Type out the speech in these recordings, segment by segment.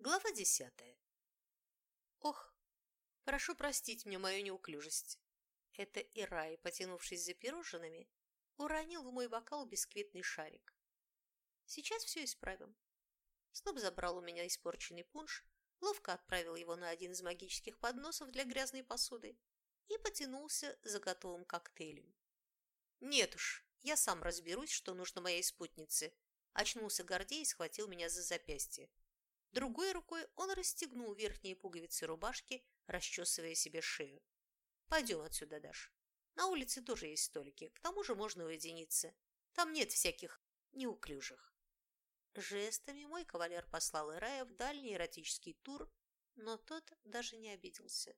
Глава десятая. Ох, прошу простить мне мою неуклюжесть. Это Ирай, потянувшись за пирожными, уронил в мой бокал бисквитный шарик. Сейчас все исправим. Сноб забрал у меня испорченный пунш, ловко отправил его на один из магических подносов для грязной посуды и потянулся за готовым коктейлем. Нет уж, я сам разберусь, что нужно моей спутнице. Очнулся Гордей и схватил меня за запястье. Другой рукой он расстегнул верхние пуговицы рубашки, расчесывая себе шею. «Пойдем отсюда, Даш. На улице тоже есть столики, к тому же можно уединиться. Там нет всяких неуклюжих». Жестами мой кавалер послал Ирая в дальний эротический тур, но тот даже не обиделся.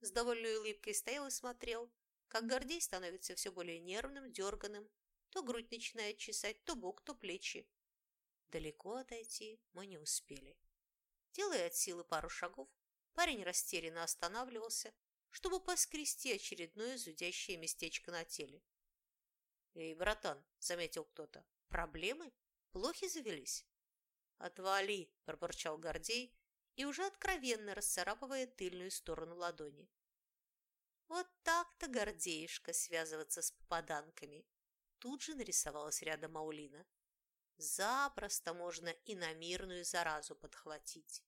С довольной улыбкой стоял и смотрел, как Гордей становится все более нервным, дерганым, то грудь начинает чесать, то бок, то плечи. Далеко отойти мы не успели. Делая от силы пару шагов, парень растерянно останавливался, чтобы поскрести очередное зудящее местечко на теле. «Эй, братан!» – заметил кто-то. «Проблемы? Плохи завелись?» «Отвали!» – пробурчал Гордей и уже откровенно расцарапывая тыльную сторону ладони. «Вот так-то, Гордеюшка, связываться с попаданками!» Тут же нарисовалась рядом Аулина. Запросто можно и на мирную заразу подхватить.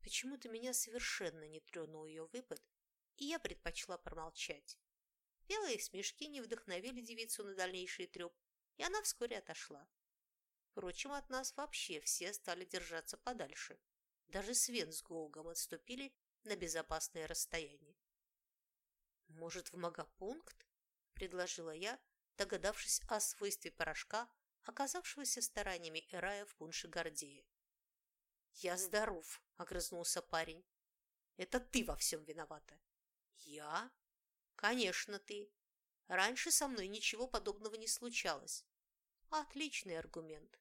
Почему-то меня совершенно не тронул ее выпад, и я предпочла промолчать. Белые смешки не вдохновили девицу на дальнейший треп, и она вскоре отошла. Впрочем, от нас вообще все стали держаться подальше. Даже Свен с Гоугом отступили на безопасное расстояние. «Может, в магопункт?» – предложила я, догадавшись о свойстве порошка, оказавшегося стараниями Эрая в пунше Гордея. «Я здоров», — огрызнулся парень. «Это ты во всем виновата». «Я?» «Конечно, ты. Раньше со мной ничего подобного не случалось». «Отличный аргумент.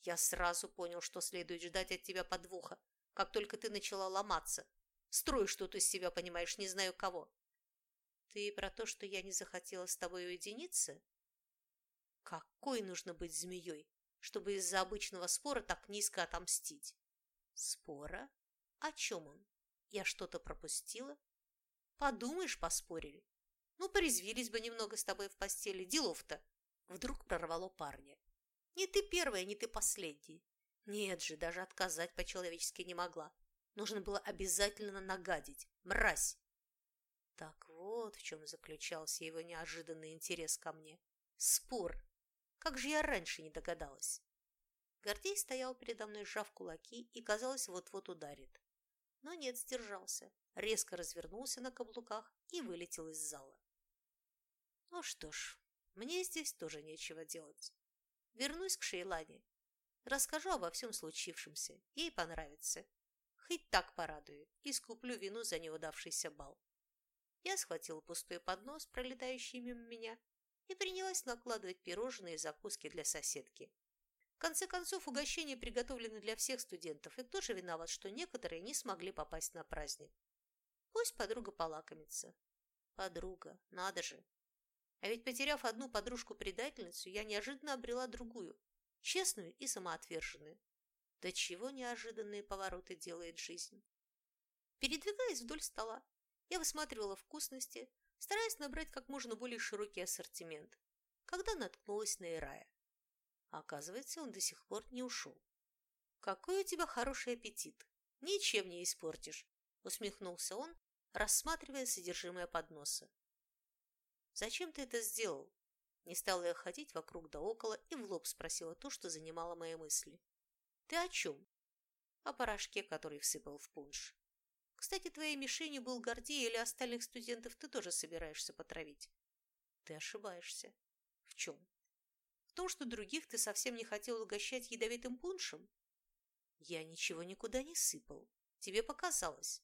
Я сразу понял, что следует ждать от тебя подвоха, как только ты начала ломаться. Строй что-то из себя, понимаешь, не знаю кого». «Ты про то, что я не захотела с тобой уединиться?» Какой нужно быть змеей, чтобы из-за обычного спора так низко отомстить? Спора? О чем он? Я что-то пропустила? Подумаешь, поспорили. Ну, порезвились бы немного с тобой в постели. Делов-то. Вдруг прорвало парня. Не ты первая, не ты последний. Нет же, даже отказать по-человечески не могла. Нужно было обязательно нагадить. Мразь! Так вот в чем заключался его неожиданный интерес ко мне. Спор. Как же я раньше не догадалась? Гордей стоял передо мной, сжав кулаки, и, казалось, вот-вот ударит. Но нет, сдержался, резко развернулся на каблуках и вылетел из зала. Ну что ж, мне здесь тоже нечего делать. Вернусь к Шейлане. Расскажу обо всем случившемся. Ей понравится. Хоть так порадую и скуплю вину за неудавшийся бал. Я схватила пустой поднос, пролетающий мимо меня, и принялась накладывать пирожные и закуски для соседки. В конце концов, угощения приготовлены для всех студентов, и кто же виноват, что некоторые не смогли попасть на праздник? Пусть подруга полакомится. Подруга, надо же. А ведь, потеряв одну подружку-предательницу, я неожиданно обрела другую, честную и самоотверженную. До чего неожиданные повороты делает жизнь. Передвигаясь вдоль стола, я высматривала вкусности, стараясь набрать как можно более широкий ассортимент, когда наткнулась на Ирая. Оказывается, он до сих пор не ушел. «Какой у тебя хороший аппетит! Ничем не испортишь!» – усмехнулся он, рассматривая содержимое подноса. «Зачем ты это сделал?» Не стала я ходить вокруг да около и в лоб спросила то, что занимало мои мысли. «Ты о чем?» «О порошке, который всыпал в пунш. Кстати, твоей мишенью был Гордей или остальных студентов ты тоже собираешься потравить. Ты ошибаешься. В чем? В том, что других ты совсем не хотел угощать ядовитым пуншем? Я ничего никуда не сыпал. Тебе показалось.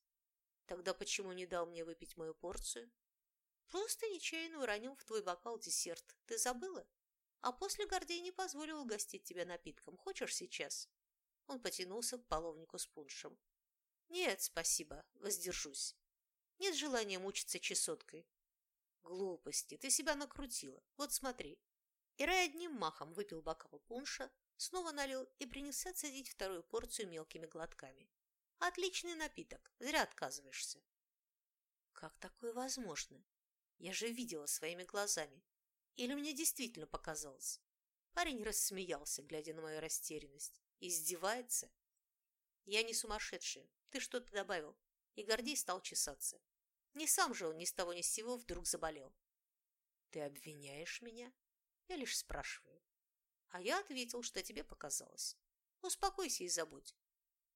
Тогда почему не дал мне выпить мою порцию? Просто нечаянно уронил в твой бокал десерт. Ты забыла? А после Гордей не позволил угостить тебя напитком. Хочешь сейчас? Он потянулся к половнику с пуншем. Нет, спасибо, воздержусь. Нет желания мучиться чесоткой. Глупости, ты себя накрутила. Вот смотри. Ирай одним махом выпил бокал пунша, снова налил и принялся цедить вторую порцию мелкими глотками. Отличный напиток, зря отказываешься. Как такое возможно? Я же видела своими глазами. Или мне действительно показалось? Парень рассмеялся, глядя на мою растерянность. Издевается? Я не сумасшедшая. Ты что-то добавил. И Гордей стал чесаться. Не сам же он ни с того ни с сего вдруг заболел. Ты обвиняешь меня? Я лишь спрашиваю. А я ответил, что тебе показалось. Успокойся и забудь.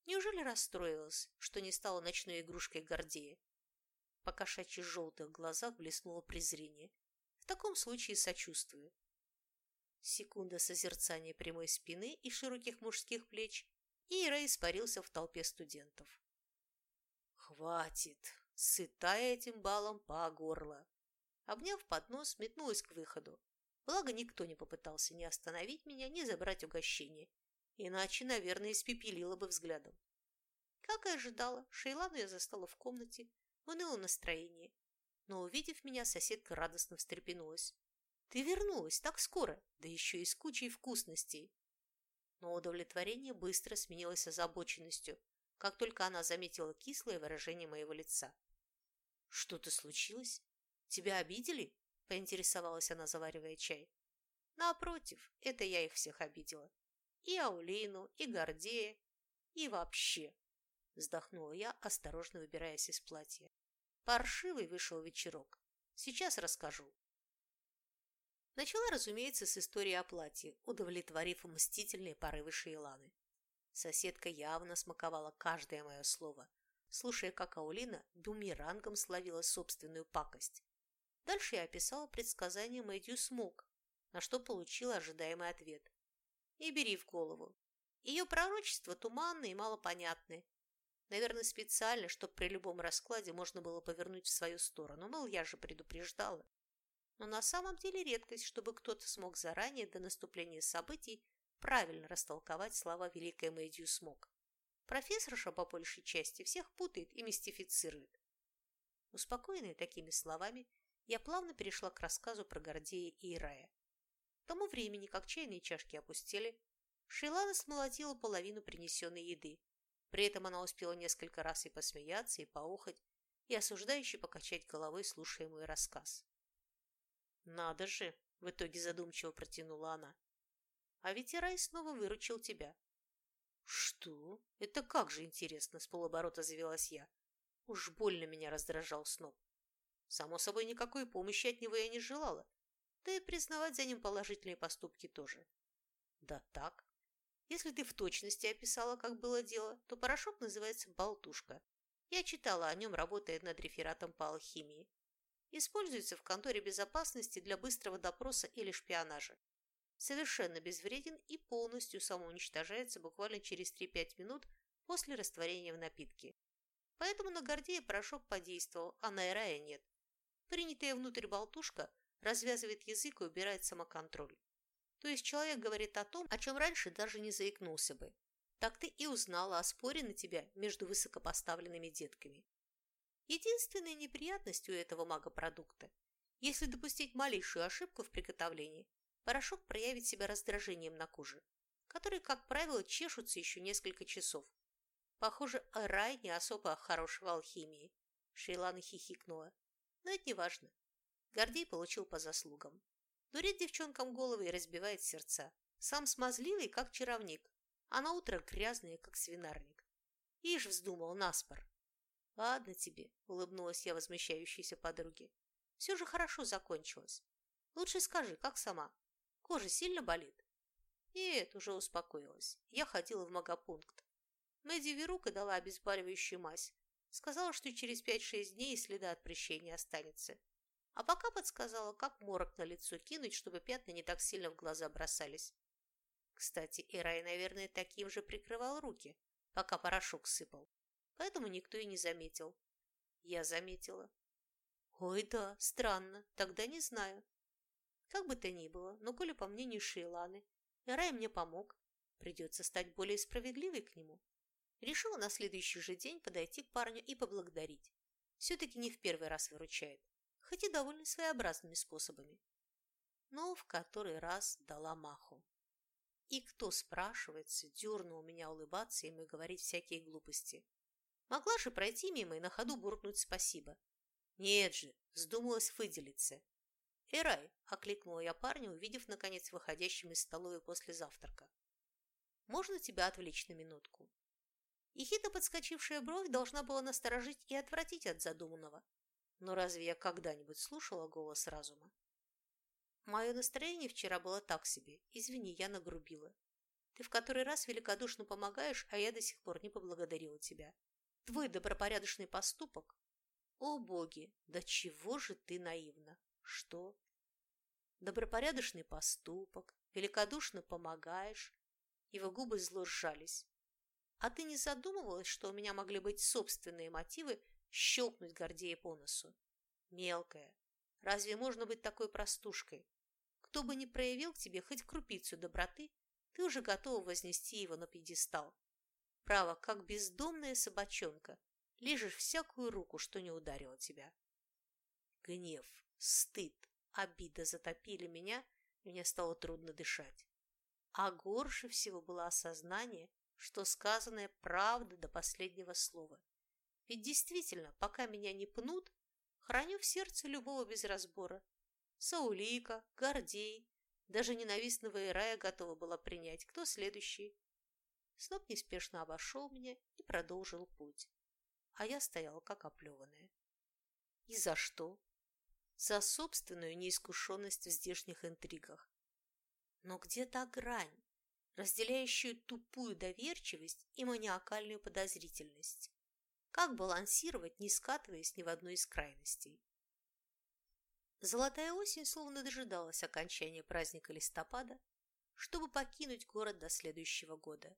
Неужели расстроилась, что не стала ночной игрушкой Гордея? По кошачьи желтых глазах блеснуло презрение. В таком случае сочувствую. Секунда созерцания прямой спины и широких мужских плеч, и Ира испарился в толпе студентов. «Хватит!» сытая этим балом по горло. Обняв поднос, метнулась к выходу. Благо, никто не попытался ни остановить меня, ни забрать угощение. Иначе, наверное, испепелила бы взглядом. Как и ожидала, Шейлану я застала в комнате, в унылом настроении. Но, увидев меня, соседка радостно встрепенулась. «Ты вернулась так скоро, да еще и с кучей вкусностей!» Но удовлетворение быстро сменилось озабоченностью, как только она заметила кислое выражение моего лица. «Что-то случилось? Тебя обидели?» – поинтересовалась она, заваривая чай. «Напротив, это я их всех обидела. И Аулину, и Гордея, и вообще!» – вздохнула я, осторожно выбираясь из платья. Паршивый вышел вечерок. Сейчас расскажу. Начала, разумеется, с истории о платье, удовлетворив мстительные порывы Шейланы. Соседка явно смаковала каждое мое слово, слушая, как Аулина бумерангом словила собственную пакость. Дальше я описала предсказание Мэдью Смок, на что получила ожидаемый ответ. И бери в голову. Ее пророчества туманные и малопонятные. Наверное, специально, чтобы при любом раскладе можно было повернуть в свою сторону. Мол, я же предупреждала. Но на самом деле редкость, чтобы кто-то смог заранее, до наступления событий, правильно растолковать слова великой Мэдью Смок. Профессорша по большей части всех путает и мистифицирует. Успокоенная такими словами, я плавно перешла к рассказу про Гордея и Ирая. К тому времени, как чайные чашки опустили, Шейлана смолотила половину принесенной еды. При этом она успела несколько раз и посмеяться, и поухать, и осуждающе покачать головой, слушая мой рассказ. «Надо же!» – в итоге задумчиво протянула она. А ведь Ирай снова выручил тебя. Что? Это как же интересно, с полоборота завелась я. Уж больно меня раздражал Сноб. Само собой, никакой помощи от него я не желала. Да и признавать за ним положительные поступки тоже. Да так. Если ты в точности описала, как было дело, то порошок называется «болтушка». Я читала о нем, работая над рефератом по алхимии. Используется в конторе безопасности для быстрого допроса или шпионажа совершенно безвреден и полностью самоуничтожается буквально через 3-5 минут после растворения в напитке. Поэтому на Гордея порошок подействовал, а на Эрая нет. Принятая внутрь болтушка развязывает язык и убирает самоконтроль. То есть человек говорит о том, о чем раньше даже не заикнулся бы. Так ты и узнала о споре на тебя между высокопоставленными детками. Единственная неприятность у этого мага-продукта – если допустить малейшую ошибку в приготовлении, порошок проявит себя раздражением на коже, которые, как правило, чешутся еще несколько часов. Похоже, рай не особо хорош в алхимии. Шейлана хихикнула. Но это не важно. Гордей получил по заслугам. Дурит девчонкам головы и разбивает сердца. Сам смазливый, как чаровник, а на утро грязный, как свинарник. Ишь вздумал наспор. Ладно тебе, улыбнулась я возмущающейся подруге. Все же хорошо закончилось. Лучше скажи, как сама? Кожа сильно болит? Нет, уже успокоилась. Я ходила в магопункт. Мэдди Верука дала обезболивающую мазь. Сказала, что через 5-6 дней следа от прещения останется. А пока подсказала, как морок на лицо кинуть, чтобы пятна не так сильно в глаза бросались. Кстати, Ирай, наверное, таким же прикрывал руки, пока порошок сыпал. Поэтому никто и не заметил. Я заметила. Ой, да, странно, тогда не знаю. Как бы то ни было, но коли по мнению Шейланы, Рай мне помог, придется стать более справедливой к нему. Решила на следующий же день подойти к парню и поблагодарить. Все-таки не в первый раз выручает, хоть и довольно своеобразными способами. Но в который раз дала маху. И кто, спрашивается, дернул меня улыбаться им и говорить всякие глупости? Могла же пройти мимо и на ходу буркнуть спасибо. Нет же, вздумалась выделиться. «Эрай!» – окликнула я парня, увидев, наконец, выходящим из столовой после завтрака. «Можно тебя отвлечь на минутку?» Ехидно подскочившая бровь должна была насторожить и отвратить от задуманного. Но разве я когда-нибудь слушала голос разума? Мое настроение вчера было так себе. Извини, я нагрубила. Ты в который раз великодушно помогаешь, а я до сих пор не поблагодарила тебя. Твой добропорядочный поступок? О, боги, да чего же ты наивна? Что? Добропорядочный поступок, великодушно помогаешь. Его губы зло сжались. А ты не задумывалась, что у меня могли быть собственные мотивы щелкнуть Гордея по носу? Мелкая, разве можно быть такой простушкой? Кто бы ни проявил к тебе хоть крупицу доброты, ты уже готова вознести его на пьедестал. Право, как бездомная собачонка, лежишь всякую руку, что не ударила тебя. Гнев, стыд, обида затопили меня, и мне стало трудно дышать. А горше всего было осознание, что сказанное правда до последнего слова. Ведь действительно, пока меня не пнут, храню в сердце любого без разбора, Саулика, Гордей, даже ненавистного Ирая готова была принять. Кто следующий? Сноп неспешно обошел меня и продолжил путь. А я стояла как оплеванная. И за что? За собственную неискушенность в здешних интригах. Но где та грань, разделяющую тупую доверчивость и маниакальную подозрительность? Как балансировать, не скатываясь ни в одну из крайностей? Золотая осень словно дожидалась окончания праздника листопада, чтобы покинуть город до следующего года.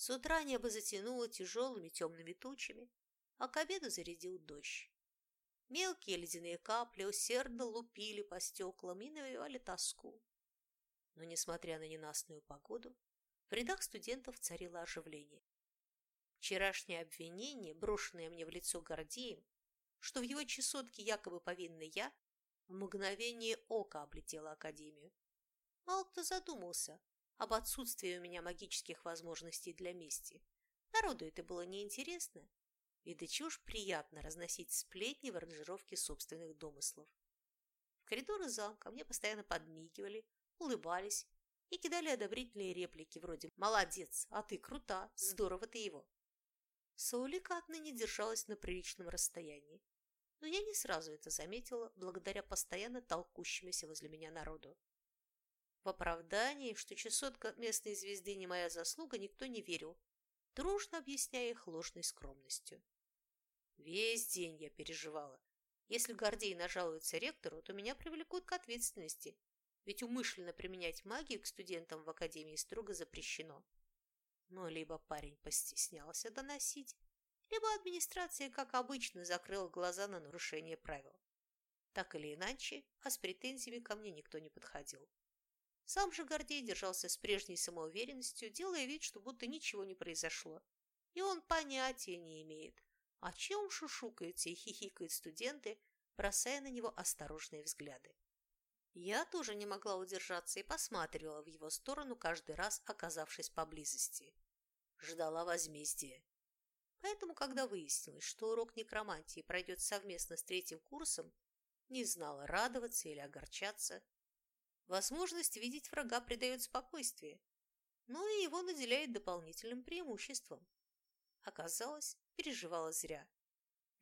С утра небо затянуло тяжелыми темными тучами, а к обеду зарядил дождь. Мелкие ледяные капли усердно лупили по стеклам и навевали тоску. Но, несмотря на ненастную погоду, в рядах студентов царило оживление. Вчерашнее обвинение, брошенное мне в лицо Гордеем, что в его чесотке якобы повинна я, в мгновение ока облетела Академию. Мало кто задумался об отсутствии у меня магических возможностей для мести. Народу это было неинтересно, и да чушь приятно разносить сплетни в аранжировке собственных домыслов. В коридоры замка мне постоянно подмигивали, улыбались и кидали одобрительные реплики вроде «Молодец, а ты крута, здорово ты его». Саулика отныне держалась на приличном расстоянии, но я не сразу это заметила благодаря постоянно толкущемуся возле меня народу. В оправдании, что чесотка местной звезды не моя заслуга, никто не верил, дружно объясняя их ложной скромностью. Весь день я переживала. Если Гордей нажалуется ректору, то меня привлекут к ответственности, ведь умышленно применять магию к студентам в академии строго запрещено. Но либо парень постеснялся доносить, либо администрация, как обычно, закрыла глаза на нарушение правил. Так или иначе, а с претензиями ко мне никто не подходил. Сам же Гордей держался с прежней самоуверенностью, делая вид, что будто ничего не произошло. И он понятия не имеет, о чем шушукаются и хихикают студенты, бросая на него осторожные взгляды. Я тоже не могла удержаться и посматривала в его сторону каждый раз, оказавшись поблизости. Ждала возмездия. Поэтому, когда выяснилось, что урок некромантии пройдет совместно с третьим курсом, не знала, радоваться или огорчаться. Возможность видеть врага придает спокойствие, но и его наделяет дополнительным преимуществом. Оказалось, переживала зря.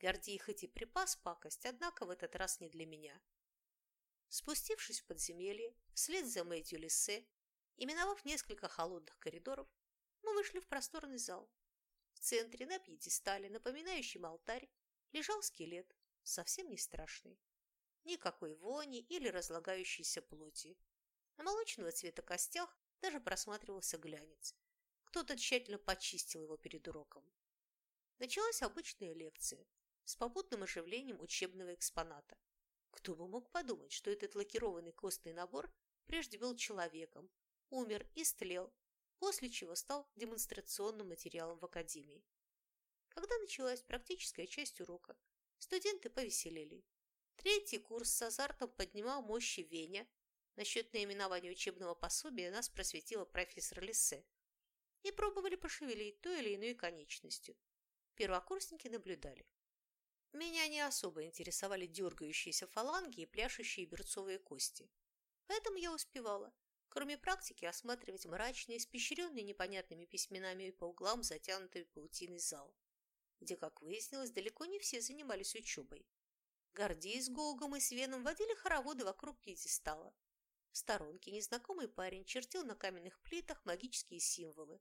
Гордей хоть и припас пакость, однако в этот раз не для меня. Спустившись в подземелье, вслед за Мэтью Лиссе и несколько холодных коридоров, мы вышли в просторный зал. В центре на пьедестале, напоминающем алтарь, лежал скелет, совсем не страшный. Никакой вони или разлагающейся плоти. На молочного цвета костях даже просматривался глянец. Кто-то тщательно почистил его перед уроком. Началась обычная лекция с попутным оживлением учебного экспоната. Кто бы мог подумать, что этот лакированный костный набор прежде был человеком, умер, и истлел, после чего стал демонстрационным материалом в академии. Когда началась практическая часть урока, студенты повеселели. Третий курс с азартом поднимал мощи Веня, Насчет наименования учебного пособия нас просветила профессор Лиссе. И пробовали пошевелить той или иной конечностью. Первокурсники наблюдали. Меня не особо интересовали дергающиеся фаланги и пляшущие берцовые кости. Поэтому я успевала, кроме практики, осматривать мрачный, испещренный непонятными письменами и по углам затянутый паутиной зал, где, как выяснилось, далеко не все занимались учебой. Гордей с Голгом и Свеном водили хороводы вокруг пьедестала. В сторонке незнакомый парень чертил на каменных плитах магические символы.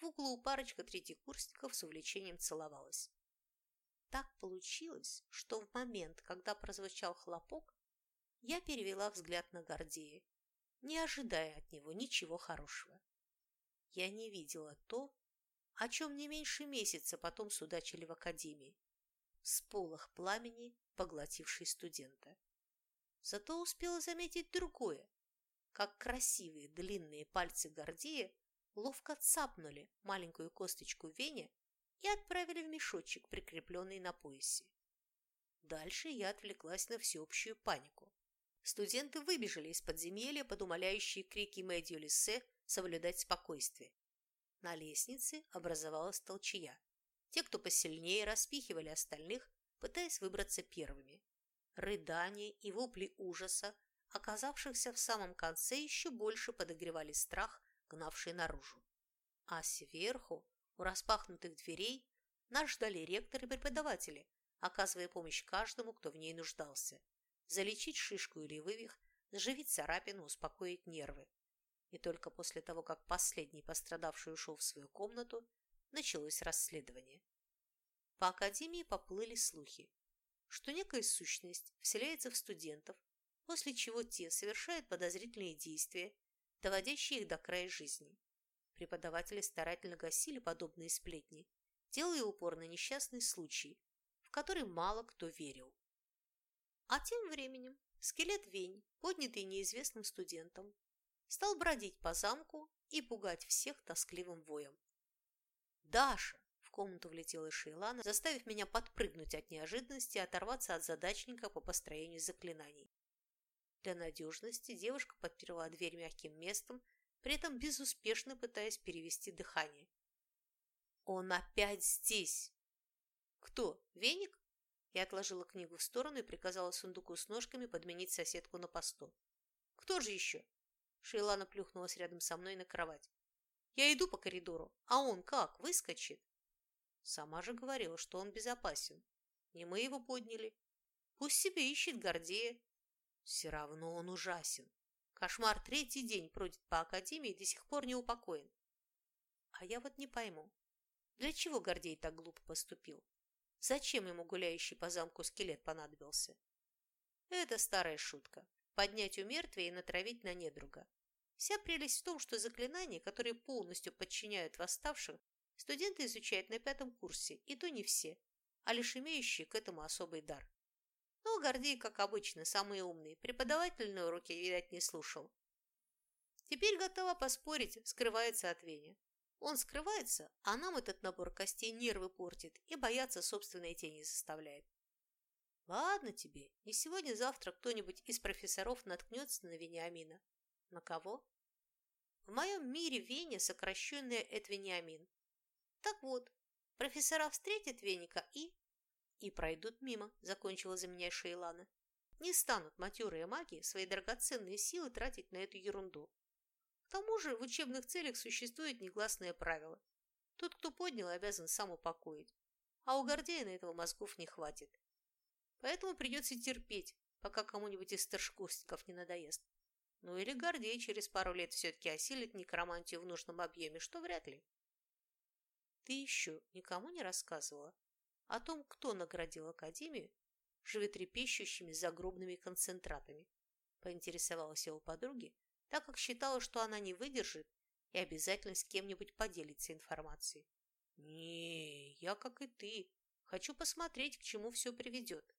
В углу парочка третьекурсников с увлечением целовалась. Так получилось, что в момент, когда прозвучал хлопок, я перевела взгляд на Гордея, не ожидая от него ничего хорошего. Я не видела то, о чем не меньше месяца потом судачили в академии. Сполох пламени, поглотивший студента. Зато успела заметить другое, как красивые длинные пальцы Гордея ловко цапнули маленькую косточку Вене и отправили в мешочек, прикрепленный на поясе. Дальше я отвлеклась на всеобщую панику. Студенты выбежали из подземелья под умоляющие крики Мэдью Лиссе соблюдать спокойствие. На лестнице образовалась толчья. Те, кто посильнее, распихивали остальных, пытаясь выбраться первыми. Рыдания и вопли ужаса, оказавшихся в самом конце, еще больше подогревали страх, гнавший наружу. А сверху у распахнутых дверей нас ждали ректор и преподаватели, оказывая помощь каждому, кто в ней нуждался. Залечить шишку или вывих, заживить царапину, успокоить нервы. И только после того, как последний пострадавший ушел в свою комнату, началось расследование. По академии поплыли слухи, что некая сущность вселяется в студентов, после чего те совершают подозрительные действия, доводящие их до края жизни. Преподаватели старательно гасили подобные сплетни, делая упор на несчастный случай, в который мало кто верил. А тем временем скелет Вень, поднятый неизвестным студентом, стал бродить по замку и пугать всех тоскливым воем. «Даша!» – в комнату влетела Шейлана, заставив меня подпрыгнуть от неожиданности и оторваться от задачника по построению заклинаний. Для надежности девушка подперла дверь мягким местом, при этом безуспешно пытаясь перевести дыхание. «Он опять здесь!» «Кто? Веник?» Я отложила книгу в сторону и приказала сундуку с ножками подменить соседку на посту. «Кто же еще?» Шейлана плюхнулась рядом со мной на кровать. «Я иду по коридору, а он как, выскочит?» Сама же говорила, что он безопасен. Не мы его подняли. Пусть себе ищет Гордея. Все равно он ужасен. Кошмар третий день бродит по академии и до сих пор не упокоен. А я вот не пойму, для чего Гордей так глупо поступил? Зачем ему гуляющий по замку скелет понадобился? Это старая шутка. Поднять у мертвия и натравить на недруга. Вся прелесть в том, что заклинания, которые полностью подчиняют восставшим, студенты изучают на пятом курсе, и то не все, а лишь имеющие к этому особый дар. Но Гордей, как обычно, самый умный, преподаватель на уроке, видать, не слушал. Теперь готова поспорить, скрывается от Вени. Он скрывается, а нам этот набор костей нервы портит и бояться собственной тени заставляет. Ладно тебе, не сегодня-завтра кто-нибудь из профессоров наткнется на Вениамина. На кого? В моем мире Веня сокращенная от Вениамин. Так вот, профессора встретят Веника и и пройдут мимо, закончила за меня Шейлана. Не станут матерые маги свои драгоценные силы тратить на эту ерунду. К тому же в учебных целях существует негласное правило. Тот, кто поднял, обязан сам упокоить. А у Гордея на этого мозгов не хватит. Поэтому придется терпеть, пока кому-нибудь из старшкурсников не надоест. Ну или Гордей через пару лет все-таки осилит некромантию в нужном объеме, что вряд ли. Ты еще никому не рассказывала, о том, кто наградил Академию животрепещущими загробными концентратами. Поинтересовалась его подруги, так как считала, что она не выдержит и обязательно с кем-нибудь поделится информацией. не я, как и ты, хочу посмотреть, к чему все приведет.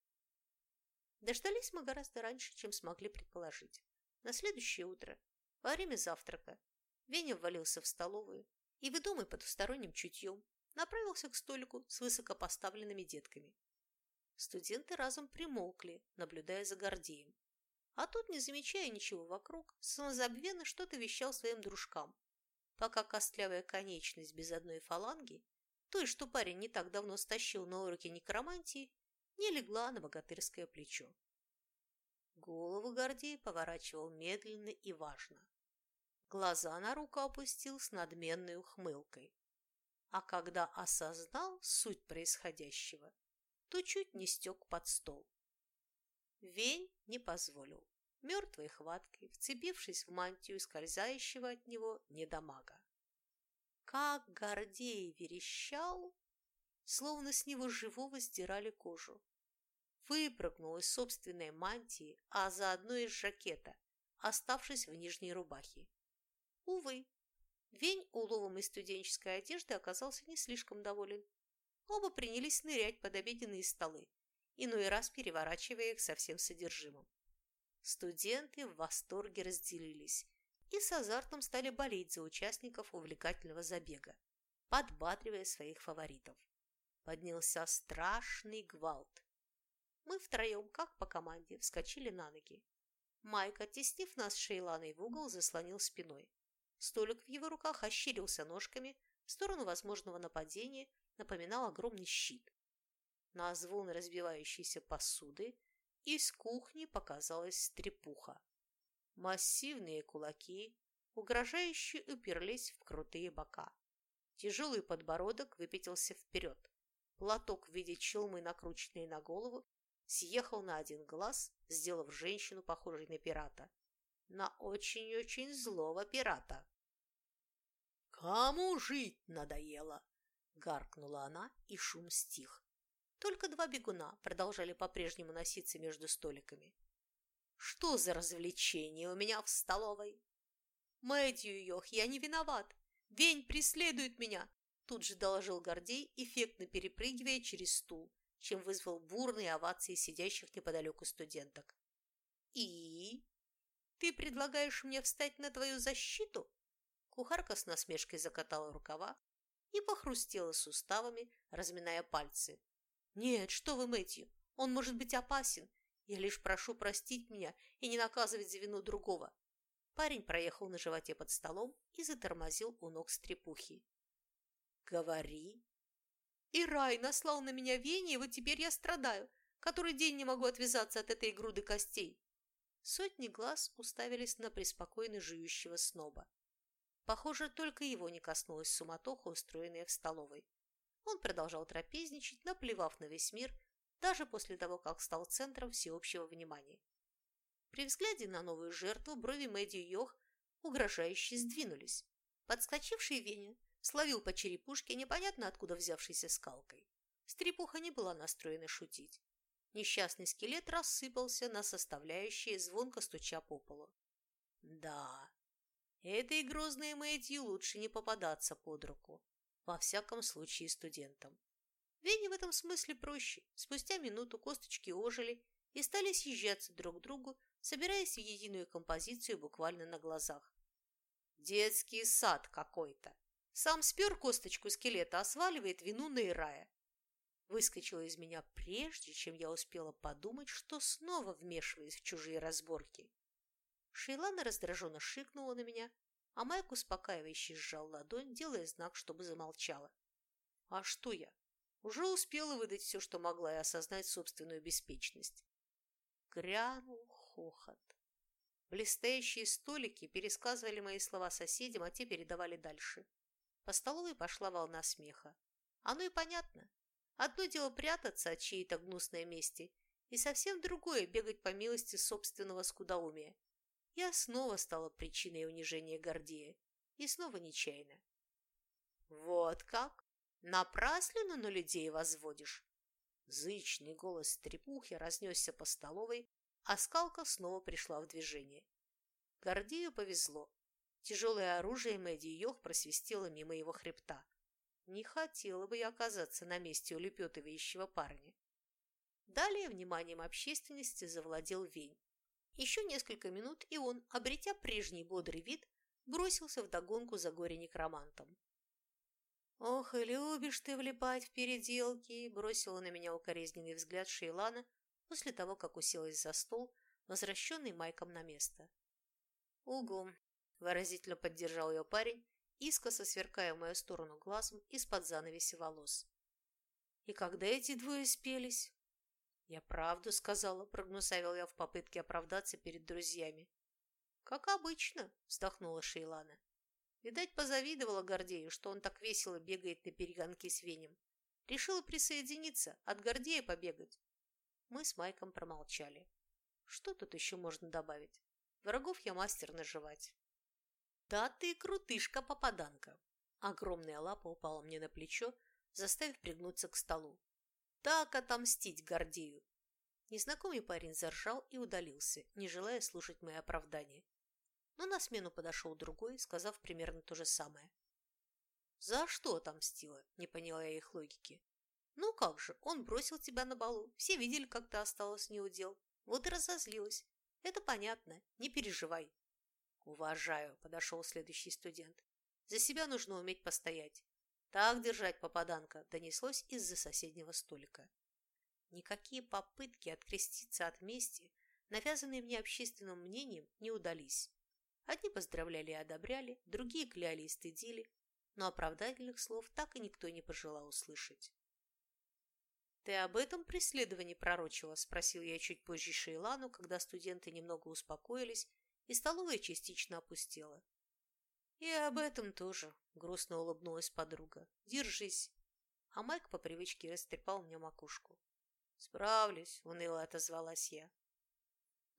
Дождались мы гораздо раньше, чем смогли предположить. На следующее утро, во время завтрака, Веня ввалился в столовую и, ведомый потусторонним чутьем, направился к столику с высокопоставленными детками. Студенты разом примолкли, наблюдая за Гордеем. А тот, не замечая ничего вокруг, самозабвенно что-то вещал своим дружкам, пока костлявая конечность без одной фаланги, той, что парень не так давно стащил на уроке некромантии, не легла на богатырское плечо. Голову Гордей поворачивал медленно и важно. Глаза на руку опустил с надменной ухмылкой. А когда осознал суть происходящего, то чуть не стек под стол. Вень не позволил, мертвой хваткой вцепившись в мантию скользающего от него недомага. Как Гордей верещал, словно с него живого сдирали кожу. Выпрыгнул из собственной мантии, а заодно из жакета, оставшись в нижней рубахе. Увы, Вень уловом из студенческой одежды оказался не слишком доволен. Оба принялись нырять под обеденные столы, иной раз переворачивая их со всем содержимым. Студенты в восторге разделились и с азартом стали болеть за участников увлекательного забега, подбадривая своих фаворитов. Поднялся страшный гвалт. Мы втроем, как по команде, вскочили на ноги. Майк, оттеснив нас Шейланой в угол, заслонил спиной. Столик в его руках ощерился ножками в сторону возможного нападения, напоминал огромный щит. На звон разбивающейся посуды из кухни показалась стрепуха. Массивные кулаки угрожающе уперлись в крутые бока. Тяжелый подбородок выпятился вперед. Платок в виде челмы, накрученный на голову, съехал на один глаз, сделав женщину похожей на пирата. На очень-очень злого пирата. «Кому жить надоело?» – гаркнула она, и шум стих. Только два бегуна продолжали по-прежнему носиться между столиками. «Что за развлечение у меня в столовой?» «Мэдью, Йох, я не виноват! Вень преследует меня!» Тут же доложил Гордей, эффектно перепрыгивая через стул, чем вызвал бурные овации сидящих неподалеку студенток. «И? Ты предлагаешь мне встать на твою защиту?» Кухарка с насмешкой закатала рукава и похрустела суставами, разминая пальцы, «Нет, что вы, Мэтью, он может быть опасен. Я лишь прошу простить меня и не наказывать за вину другого». Парень проехал на животе под столом и затормозил у ног стрепухи. «Говори». «И рай наслал на меня вене, и вот теперь я страдаю. Который день не могу отвязаться от этой груды костей». Сотни глаз уставились на преспокойно жующего сноба. Похоже, только его не коснулась суматоха, устроенная в столовой. Он продолжал трапезничать, наплевав на весь мир, даже после того, как стал центром всеобщего внимания. При взгляде на новую жертву брови Мэдди Йох угрожающе сдвинулись. Подскочивший Венин словил по черепушке непонятно откуда взявшейся скалкой. Стрепуха не была настроена шутить. Несчастный скелет рассыпался на составляющие, звонко стуча по полу. Да, этой грозной Мэдью лучше не попадаться под руку во всяком случае студентам. Вене в этом смысле проще. Спустя минуту косточки ожили и стали съезжаться друг к другу, собираясь в единую композицию буквально на глазах. Детский сад какой-то. Сам спер косточку скелета, а сваливает вину на Ирая. Выскочила из меня прежде, чем я успела подумать, что снова вмешиваюсь в чужие разборки. Шейлана раздраженно шикнула на меня, а Майк успокаивающе сжал ладонь, делая знак, чтобы замолчала. А что я? Уже успела выдать все, что могла, и осознать собственную беспечность. Грянул хохот. Блестящие столики пересказывали мои слова соседям, а те передавали дальше. По столовой пошла волна смеха. Оно и понятно. Одно дело прятаться от чьей-то гнусной мести, и совсем другое – бегать по милости собственного скудоумия я снова стала причиной унижения Гордея. И снова нечаянно. «Вот как? Напраслину на людей возводишь?» Зычный голос трепухи разнесся по столовой, а скалка снова пришла в движение. Гордею повезло. Тяжелое оружие Мэдди Йох просвистело мимо его хребта. Не хотела бы я оказаться на месте улепетывающего парня. Далее вниманием общественности завладел Вень. Еще несколько минут, и он, обретя прежний бодрый вид, бросился вдогонку за горе-некромантом. «Ох, и любишь ты влипать в переделки!» – бросила на меня укоризненный взгляд Шейлана после того, как уселась за стол, возвращенный Майком на место. «Угу», – выразительно поддержал ее парень, искоса сверкая в мою сторону глазом из-под занавеси волос. «И когда эти двое спелись?» «Я правду сказала», – прогнусавил я в попытке оправдаться перед друзьями. «Как обычно», – вздохнула Шейлана. Видать, позавидовала Гордею, что он так весело бегает на перегонки с Венем. Решила присоединиться, от Гордея побегать. Мы с Майком промолчали. Что тут еще можно добавить? Врагов я мастер наживать. Да ты крутышка-попаданка. Огромная лапа упала мне на плечо, заставив пригнуться к столу. Так отомстить Гордею. Незнакомый парень заржал и удалился, не желая слушать мои оправдания но на смену подошел другой, сказав примерно то же самое. «За что отомстила?» – не поняла я их логики. «Ну как же, он бросил тебя на балу, все видели, как ты осталась неудел. Вот и разозлилась. Это понятно, не переживай». «Уважаю», – подошел следующий студент. «За себя нужно уметь постоять. Так держать, попаданка!» – донеслось из-за соседнего столика. Никакие попытки откреститься от мести, навязанные мне общественным мнением, не удались. Одни поздравляли и одобряли, другие кляли и стыдили, но оправдательных слов так и никто не пожелал услышать. «Ты об этом преследовании пророчила?» – спросил я чуть позже Шейлану, когда студенты немного успокоились и столовая частично опустела. «И об этом тоже», – грустно улыбнулась подруга. «Держись». А Майк по привычке растрепал мне макушку. «Справлюсь», – уныло отозвалась я.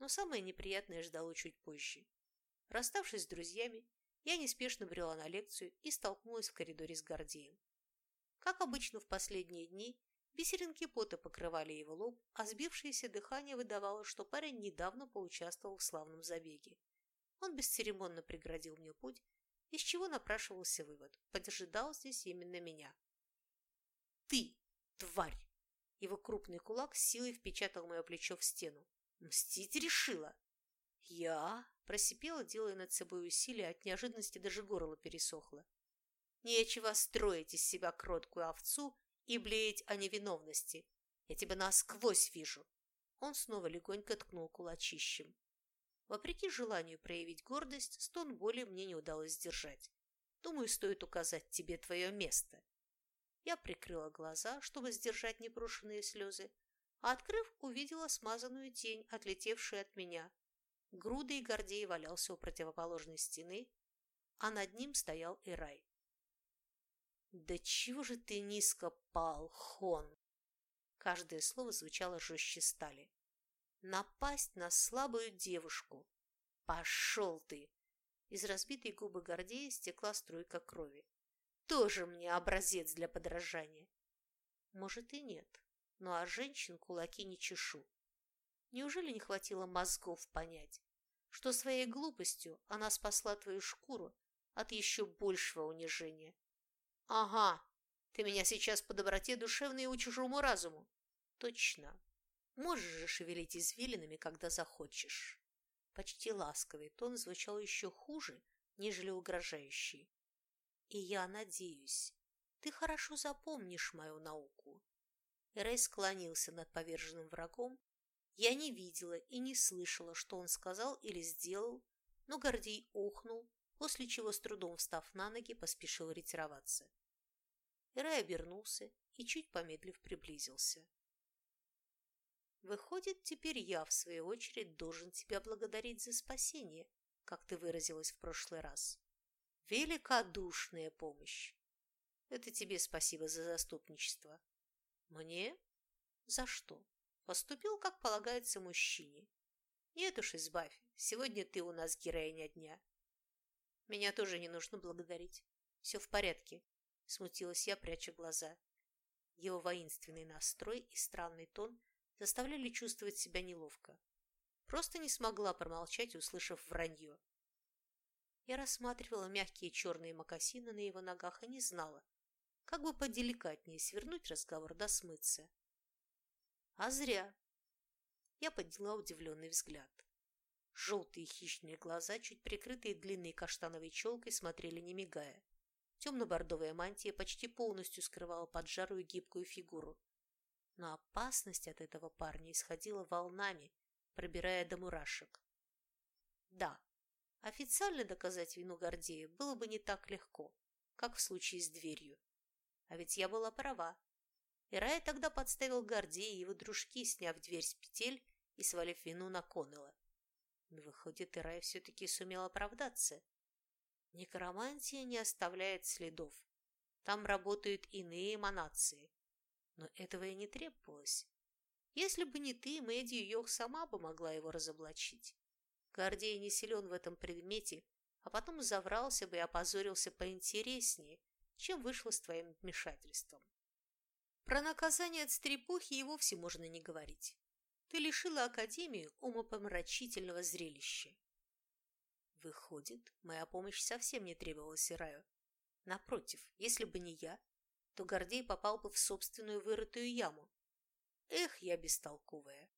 Но самое неприятное ждало чуть позже. Расставшись с друзьями, я неспешно брела на лекцию и столкнулась в коридоре с Гордеем. Как обычно в последние дни, бисеринки пота покрывали его лоб, а сбившееся дыхание выдавало, что парень недавно поучаствовал в славном забеге. Он бесцеремонно преградил мне путь, из чего напрашивался вывод – поджидал здесь именно меня. «Ты, тварь!» Его крупный кулак с силой впечатал мое плечо в стену. «Мстить решила!» «Я?» – просипела, делая над собой усилие, от неожиданности даже горло пересохло. «Нечего строить из себя кроткую овцу и блеять о невиновности. Я тебя насквозь вижу!» Он снова легонько ткнул кулачищем. Вопреки желанию проявить гордость, стон боли мне не удалось сдержать. Думаю, стоит указать тебе твое место. Я прикрыла глаза, чтобы сдержать непрошенные слезы, а, открыв, увидела смазанную тень, отлетевшую от меня, Грудой Гордей валялся у противоположной стены, а над ним стоял Ирай. «Да чего же ты низко пал, Хон?» Каждое слово звучало жестче стали. «Напасть на слабую девушку! Пошел ты!» Из разбитой губы Гордея стекла струйка крови. «Тоже мне образец для подражания!» «Может и нет, но о женщин кулаки не чешу. Неужели не хватило мозгов понять, что своей глупостью она спасла твою шкуру от еще большего унижения? Ага, ты меня сейчас по доброте душевной и чужому разуму. Точно. Можешь же шевелить извилинами, когда захочешь. Почти ласковый тон звучал еще хуже, нежели угрожающий. И я надеюсь, ты хорошо запомнишь мою науку. Рэй склонился над поверженным врагом я не видела и не слышала, что он сказал или сделал, но Гордей охнул, после чего, с трудом встав на ноги, поспешил ретироваться. Ирай обернулся и, чуть помедлив, приблизился. «Выходит, теперь я, в свою очередь, должен тебя благодарить за спасение, как ты выразилась в прошлый раз. Великодушная помощь! Это тебе спасибо за заступничество. Мне? За что?» Поступил, как полагается мужчине. Нет уж, избавь, сегодня ты у нас героиня дня. Меня тоже не нужно благодарить. Все в порядке, смутилась я, пряча глаза. Его воинственный настрой и странный тон заставляли чувствовать себя неловко. Просто не смогла промолчать, услышав вранье. Я рассматривала мягкие черные мокасины на его ногах и не знала, как бы поделикатнее свернуть разговор да смыться. А зря. Я подняла удивленный взгляд. Желтые хищные глаза, чуть прикрытые длинной каштановой челкой, смотрели не мигая. Темно-бордовая мантия почти полностью скрывала поджарую гибкую фигуру. Но опасность от этого парня исходила волнами, пробирая до мурашек. Да, официально доказать вину Гордея было бы не так легко, как в случае с дверью. А ведь я была права. И Рая тогда подставил Гордея и его дружки, сняв дверь с петель и свалив вину на Коннелла. Но выходит, Ирая все-таки сумел оправдаться. Некромантия не оставляет следов. Там работают иные эманации. Но этого и не требовалось. Если бы не ты, Мэдди Йох сама бы могла его разоблачить. Гордей не силен в этом предмете, а потом заврался бы и опозорился поинтереснее, чем вышло с твоим вмешательством. Про наказание от стрепухи и вовсе можно не говорить. Ты лишила Академию умопомрачительного зрелища. Выходит, моя помощь совсем не требовалась Ираю. Напротив, если бы не я, то Гордей попал бы в собственную вырытую яму. Эх, я бестолковая.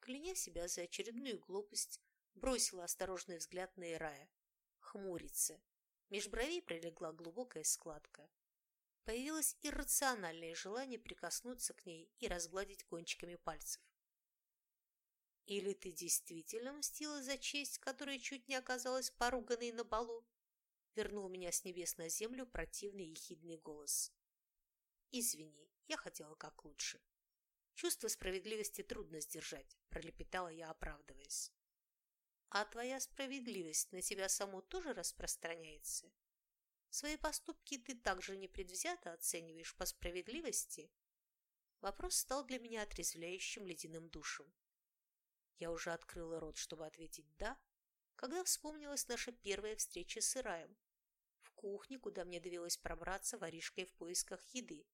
Кляня себя за очередную глупость, бросила осторожный взгляд на Ирая. Хмурится. Меж бровей пролегла глубокая складка. Появилось иррациональное желание прикоснуться к ней и разгладить кончиками пальцев. Или ты действительно мстила за честь, которая чуть не оказалась поруганной на балу? Вернул меня с небес на землю противный ехидный голос. Извини, я хотела как лучше. Чувство справедливости трудно сдержать, пролепетала я, оправдываясь. А твоя справедливость на тебя саму тоже распространяется? Свои поступки ты также непредвзято оцениваешь по справедливости? Вопрос стал для меня отрезвляющим ледяным душем. Я уже открыла рот, чтобы ответить «да», когда вспомнилась наша первая встреча с Ираем в кухне, куда мне довелось пробраться воришкой в поисках еды.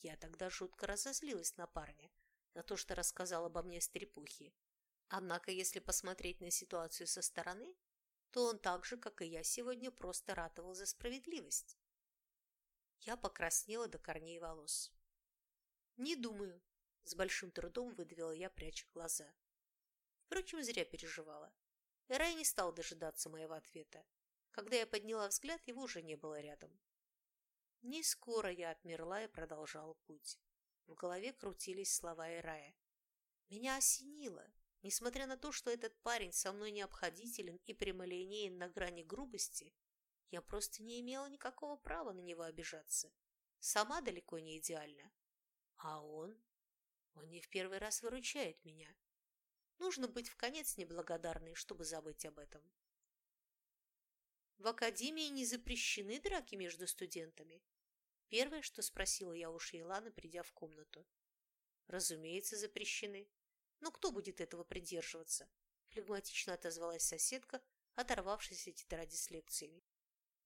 Я тогда жутко разозлилась на парня за то, что рассказал обо мне стрепухе. Однако, если посмотреть на ситуацию со стороны, то он так же, как и я сегодня, просто ратовал за справедливость. Я покраснела до корней волос. «Не думаю», с большим трудом выдавила я, пряча глаза. Впрочем, зря переживала. Рай не стал дожидаться моего ответа. Когда я подняла взгляд, его уже не было рядом. Не скоро я отмерла и продолжала путь. В голове крутились слова Ирая. Меня осенило. Несмотря на то, что этот парень со мной необходителен и прямолинеен на грани грубости, я просто не имела никакого права на него обижаться. Сама далеко не идеальна. А он он не в первый раз выручает меня. Нужно быть в конец неблагодарной, чтобы забыть об этом. В академии не запрещены драки между студентами. Первое, что спросила я у Шейлана, придя в комнату. Разумеется, запрещены. Но кто будет этого придерживаться? Флегматично отозвалась соседка, оторвавшись от тетради с лекциями.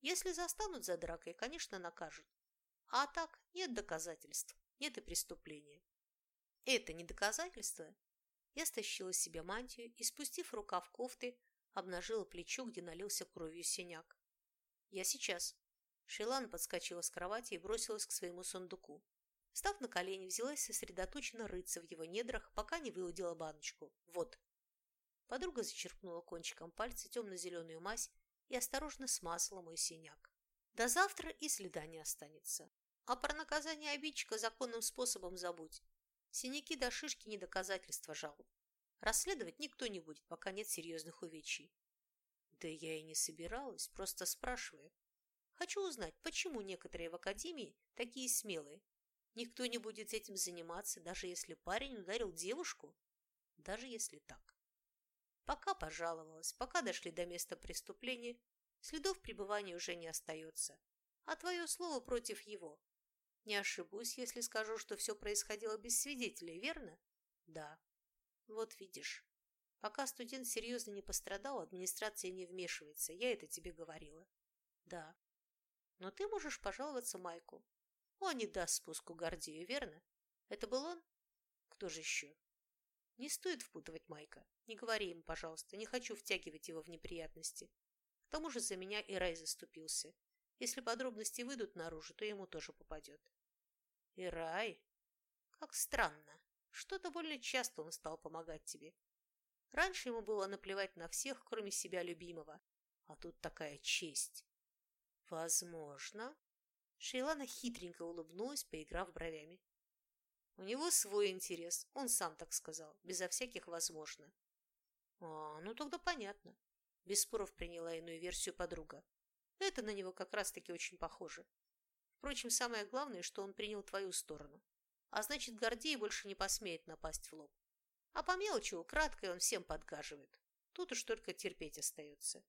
Если застанут за дракой, конечно, накажут. А так нет доказательств, нет и преступления. Это не доказательство. Я стащила с себя мантию и, спустив рукав кофты, обнажила плечо, где налился кровью синяк. «Я сейчас». Шейлан подскочила с кровати и бросилась к своему сундуку. Став на колени, взялась сосредоточенно рыться в его недрах, пока не выудила баночку. «Вот». Подруга зачерпнула кончиком пальца темно-зеленую мазь и осторожно смазала мой синяк. До завтра и следа не останется. А про наказание обидчика законным способом забудь. Синяки до шишки не доказательство жалоб. Расследовать никто не будет, пока нет серьезных увечий. Да я и не собиралась, просто спрашиваю. Хочу узнать, почему некоторые в академии такие смелые. Никто не будет этим заниматься, даже если парень ударил девушку. Даже если так. Пока пожаловалась, пока дошли до места преступления, следов пребывания уже не остается. А твое слово против его. Не ошибусь, если скажу, что все происходило без свидетелей, верно? Да. Вот видишь. Пока студент серьезно не пострадал, администрация не вмешивается. Я это тебе говорила. Да. Но ты можешь пожаловаться Майку. Он не даст спуску Гордею, верно? Это был он? Кто же еще? Не стоит впутывать Майка. Не говори ему, пожалуйста. Не хочу втягивать его в неприятности. К тому же за меня и Рай заступился. Если подробности выйдут наружу, то ему тоже попадет. И рай? Как странно. Что довольно часто он стал помогать тебе. Раньше ему было наплевать на всех, кроме себя любимого. А тут такая честь. Возможно. Шейлана хитренько улыбнулась, поиграв бровями. У него свой интерес, он сам так сказал, безо всяких возможно. А, ну тогда понятно. Без споров приняла иную версию подруга. Это на него как раз-таки очень похоже. Впрочем, самое главное, что он принял твою сторону. А значит, Гордей больше не посмеет напасть в лоб. А по мелочи украдкой он всем подгаживает. Тут уж только терпеть остается.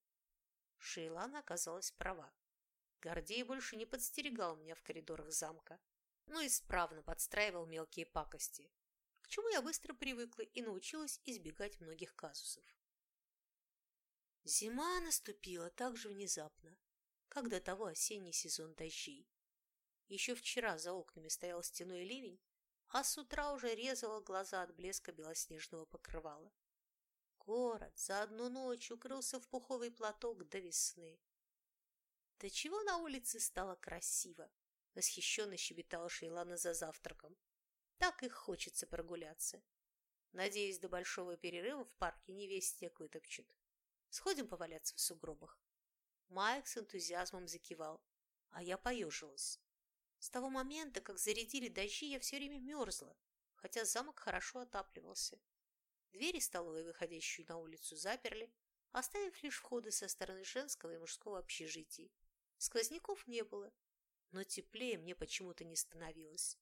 Шейлана оказалась права. Гордей больше не подстерегал меня в коридорах замка, но исправно подстраивал мелкие пакости, к чему я быстро привыкла и научилась избегать многих казусов. Зима наступила так же внезапно, как до того осенний сезон дождей. Еще вчера за окнами стоял стеной ливень, а с утра уже резала глаза от блеска белоснежного покрывала. Город за одну ночь укрылся в пуховый платок до весны. Да чего на улице стало красиво, восхищенно щебетала Шейлана за завтраком. Так и хочется прогуляться. Надеюсь, до большого перерыва в парке не весь снег вытопчут. Сходим поваляться в сугробах. Майк с энтузиазмом закивал, а я поежилась. С того момента, как зарядили дожди, я все время мерзла, хотя замок хорошо отапливался. Двери столовой, выходящую на улицу, заперли, оставив лишь входы со стороны женского и мужского общежитий. Сквозняков не было, но теплее мне почему-то не становилось.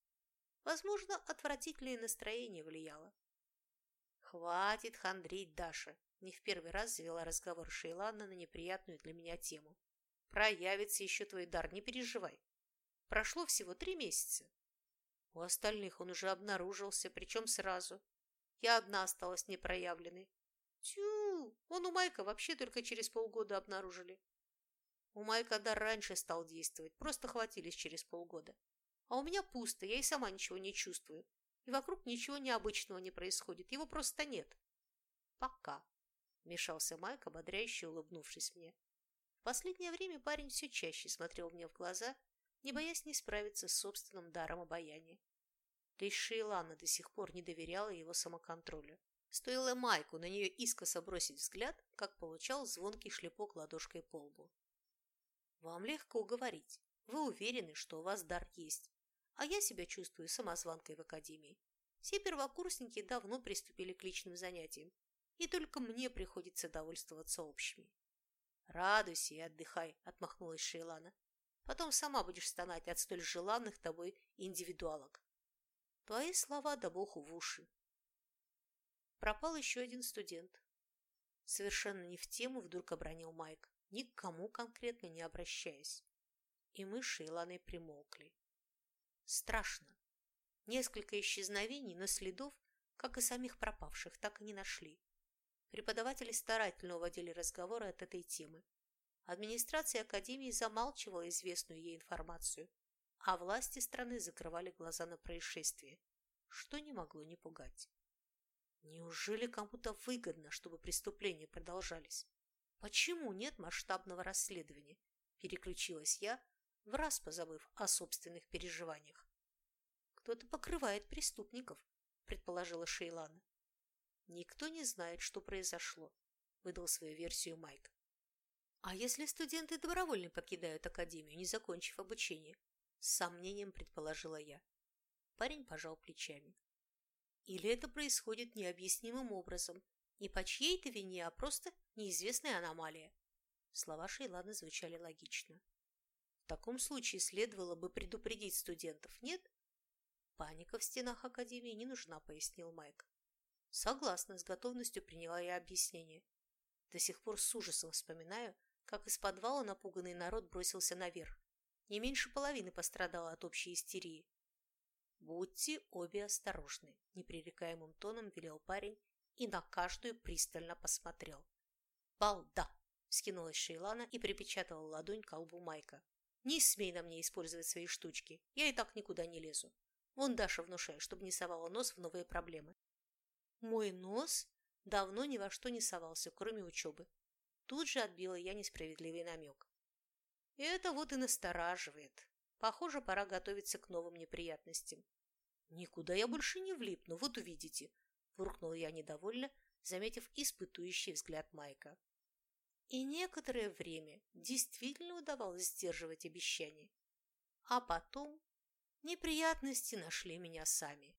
Возможно, отвратительное настроение влияло. «Хватит хандрить, Даша!» Не в первый раз завела разговор Шейлана на неприятную для меня тему. «Проявится еще твой дар, не переживай. Прошло всего три месяца. У остальных он уже обнаружился, причем сразу. Я одна осталась непроявленной. Тю, он у Майка вообще только через полгода обнаружили. У Майка дар раньше стал действовать, просто хватились через полгода. А у меня пусто, я и сама ничего не чувствую. И вокруг ничего необычного не происходит, его просто нет. Пока, вмешался Майк, ободряюще улыбнувшись мне. В последнее время парень все чаще смотрел мне в глаза не боясь не справиться с собственным даром обаяния. Лишь Шейлана до сих пор не доверяла его самоконтролю. Стоило Майку на нее искоса бросить взгляд, как получал звонкий шлепок ладошкой по лбу. «Вам легко говорить. Вы уверены, что у вас дар есть. А я себя чувствую самозванкой в академии. Все первокурсники давно приступили к личным занятиям, и только мне приходится довольствоваться общими». «Радуйся и отдыхай», — отмахнулась Шейлана. Потом сама будешь стонать от столь желанных тобой индивидуалок. Твои слова да богу в уши. Пропал еще один студент. Совершенно не в тему вдруг обронил Майк, ни к кому конкретно не обращаясь. И мы с Шейланой примолкли. Страшно. Несколько исчезновений, но следов, как и самих пропавших, так и не нашли. Преподаватели старательно уводили разговоры от этой темы, Администрация Академии замалчивала известную ей информацию, а власти страны закрывали глаза на происшествие, что не могло не пугать. Неужели кому-то выгодно, чтобы преступления продолжались? Почему нет масштабного расследования? Переключилась я, в раз позабыв о собственных переживаниях. Кто-то покрывает преступников, предположила Шейлана. Никто не знает, что произошло, выдал свою версию Майк. А если студенты добровольно покидают академию, не закончив обучение? С сомнением предположила я. Парень пожал плечами. Или это происходит необъяснимым образом, не по чьей-то вине, а просто неизвестная аномалия. Слова Шейлана звучали логично. В таком случае следовало бы предупредить студентов, нет? Паника в стенах Академии не нужна, пояснил Майк. Согласна, с готовностью приняла я объяснение. До сих пор с ужасом вспоминаю, как из подвала напуганный народ бросился наверх. Не меньше половины пострадало от общей истерии. «Будьте обе осторожны», – непререкаемым тоном велел парень и на каждую пристально посмотрел. «Балда!» – вскинулась Шейлана и припечатала ладонь к колбу Майка. «Не смей на мне использовать свои штучки, я и так никуда не лезу. Вон Даша внушаю, чтобы не совала нос в новые проблемы». Мой нос давно ни во что не совался, кроме учебы. Тут же отбила я несправедливый намек. И это вот и настораживает. Похоже, пора готовиться к новым неприятностям. Никуда я больше не влипну, вот увидите, буркнула я недовольно, заметив испытующий взгляд Майка. И некоторое время действительно удавалось сдерживать обещания. А потом неприятности нашли меня сами.